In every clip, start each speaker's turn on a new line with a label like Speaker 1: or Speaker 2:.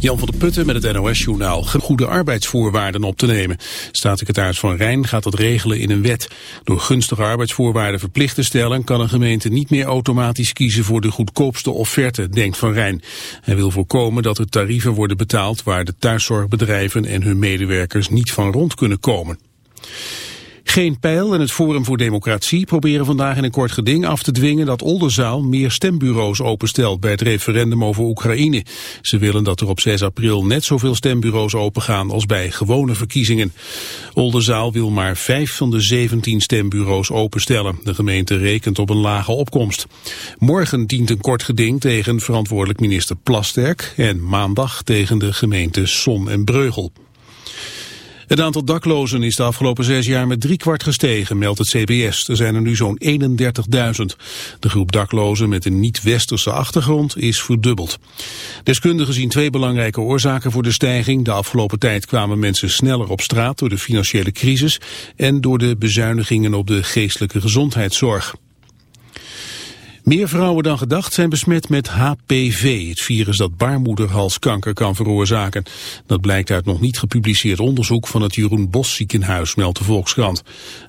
Speaker 1: Jan van der Putten met het NOS-journaal. Goede arbeidsvoorwaarden op te nemen. Staatssecretaris Van Rijn gaat dat regelen in een wet. Door gunstige arbeidsvoorwaarden verplicht te stellen... kan een gemeente niet meer automatisch kiezen voor de goedkoopste offerte, denkt Van Rijn. Hij wil voorkomen dat er tarieven worden betaald... waar de thuiszorgbedrijven en hun medewerkers niet van rond kunnen komen. Geen Pijl en het Forum voor Democratie proberen vandaag in een kort geding af te dwingen dat Oldenzaal meer stembureaus openstelt bij het referendum over Oekraïne. Ze willen dat er op 6 april net zoveel stembureaus opengaan als bij gewone verkiezingen. Oldenzaal wil maar vijf van de 17 stembureaus openstellen. De gemeente rekent op een lage opkomst. Morgen dient een kort geding tegen verantwoordelijk minister Plasterk en maandag tegen de gemeente Son en Breugel. Het aantal daklozen is de afgelopen zes jaar met driekwart gestegen, meldt het CBS. Er zijn er nu zo'n 31.000. De groep daklozen met een niet-westerse achtergrond is verdubbeld. Deskundigen zien twee belangrijke oorzaken voor de stijging. De afgelopen tijd kwamen mensen sneller op straat door de financiële crisis en door de bezuinigingen op de geestelijke gezondheidszorg. Meer vrouwen dan gedacht zijn besmet met HPV, het virus dat baarmoederhalskanker kan veroorzaken. Dat blijkt uit nog niet gepubliceerd onderzoek van het Jeroen Bos ziekenhuis, meldt de Volkskrant.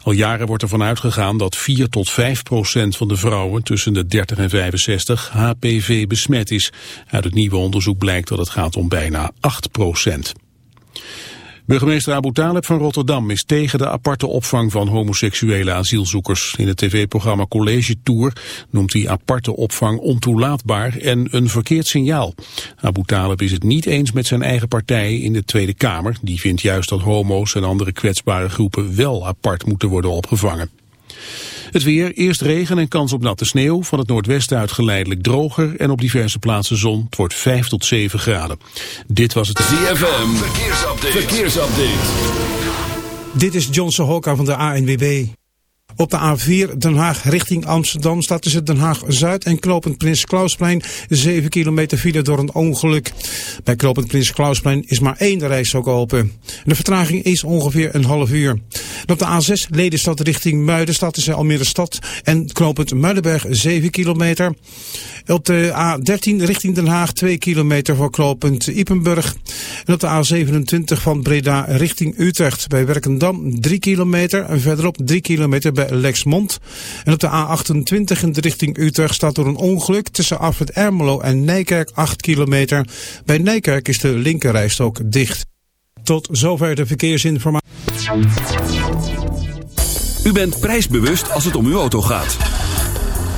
Speaker 1: Al jaren wordt ervan uitgegaan dat 4 tot 5 procent van de vrouwen tussen de 30 en 65 HPV besmet is. Uit het nieuwe onderzoek blijkt dat het gaat om bijna 8 procent. Burgemeester Abu Taleb van Rotterdam is tegen de aparte opvang van homoseksuele asielzoekers. In het tv-programma College Tour noemt hij aparte opvang ontoelaatbaar en een verkeerd signaal. Abu Taleb is het niet eens met zijn eigen partij in de Tweede Kamer. Die vindt juist dat homo's en andere kwetsbare groepen wel apart moeten worden opgevangen. Het weer, eerst regen en kans op natte sneeuw. Van het noordwesten uit geleidelijk droger en op diverse plaatsen zon. Het wordt 5 tot 7 graden. Dit was het
Speaker 2: ZFM. Verkeersupdate. Verkeersupdate.
Speaker 3: Dit is Johnson Hokka van de ANWB. Op de A4 Den Haag richting Amsterdam staat tussen Den Haag-Zuid en Knopend Prins Klausplein 7 kilometer file door een ongeluk. Bij Knopend Prins Klausplein is maar één rijstok open. De vertraging is ongeveer een half uur. Op de A6 Ledenstad richting Muiden staat tussen Almere Stad en Knopend Muidenberg 7 kilometer. Op de A13 richting Den Haag 2 kilometer voor knooppunt Ipenburg. En op de A27 van Breda richting Utrecht bij Werkendam 3 kilometer. En verderop 3 kilometer bij Lexmond. En op de A28 in de richting Utrecht staat door een ongeluk tussen Afrit Ermelo en Nijkerk 8 kilometer. Bij Nijkerk is de linkerrijstok dicht. Tot zover de verkeersinformatie.
Speaker 2: U bent prijsbewust als het om uw auto gaat.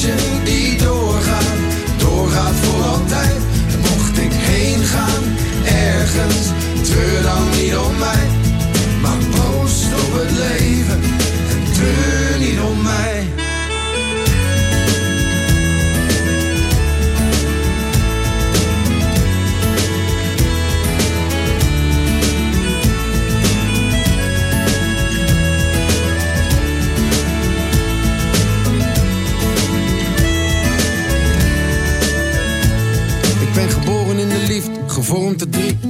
Speaker 4: Die doorgaat, doorgaat voor altijd. Mocht ik heen gaan, ergens, treur dan niet om mij. Maar proost op het leven en
Speaker 5: gevormd te drie.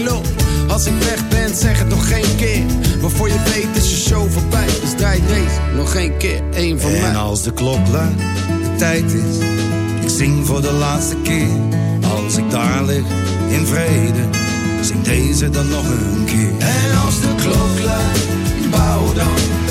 Speaker 5: Als ik weg ben, zeg het nog geen keer. Waarvoor je weet is je show voorbij. Dus draai deze nog één keer, één van mij.
Speaker 6: En als de klok luidt, de tijd is. Ik zing voor de laatste keer. Als ik daar lig, in vrede. Zing deze dan nog een keer.
Speaker 4: En als de klok luidt, bouw dan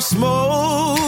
Speaker 4: Smoke.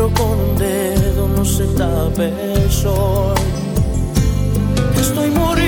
Speaker 7: pero con un dedo no se tapa el sol. Estoy muriendo.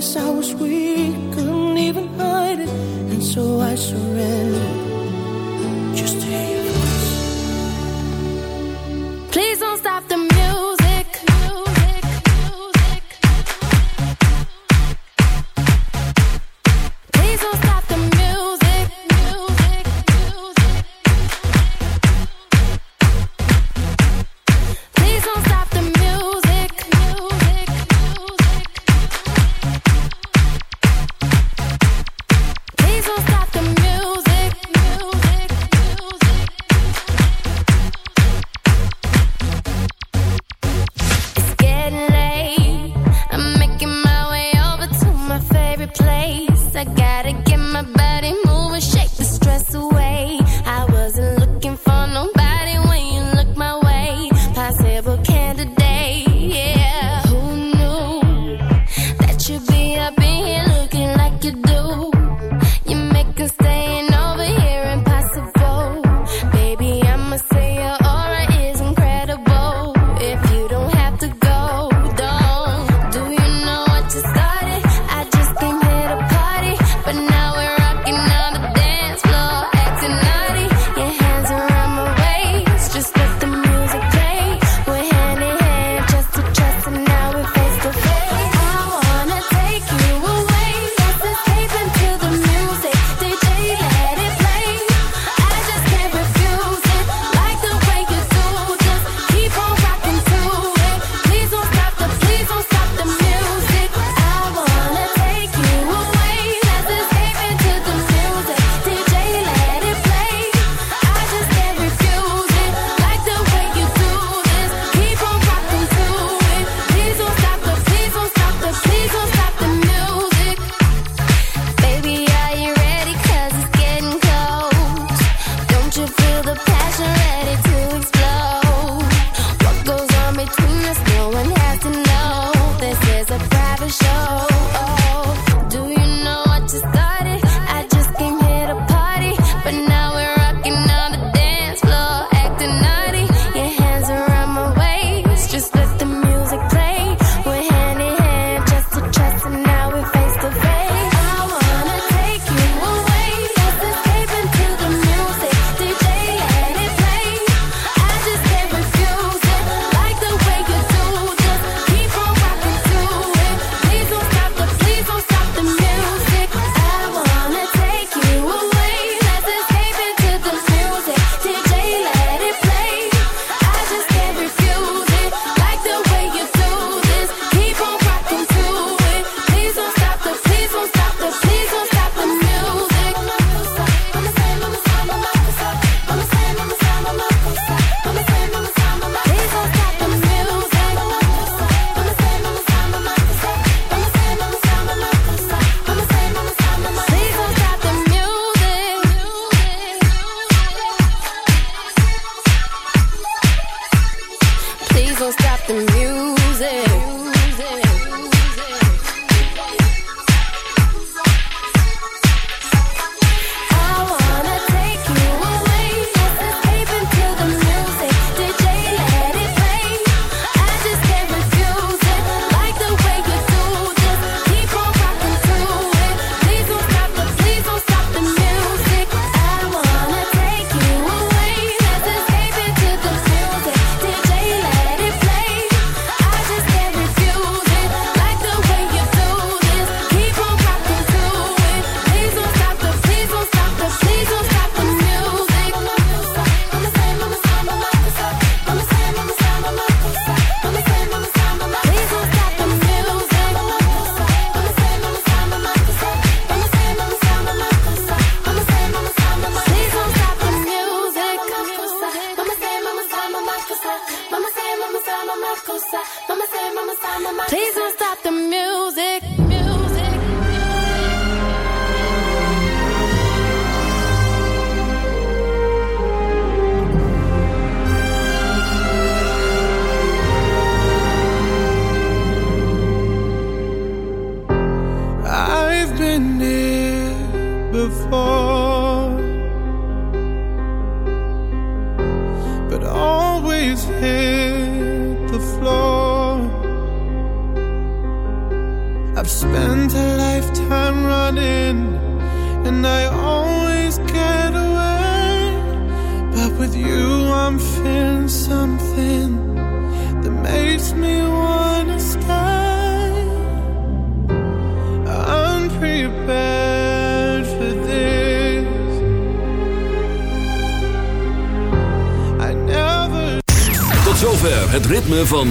Speaker 7: I was weak, couldn't even hide it, and so I surrendered.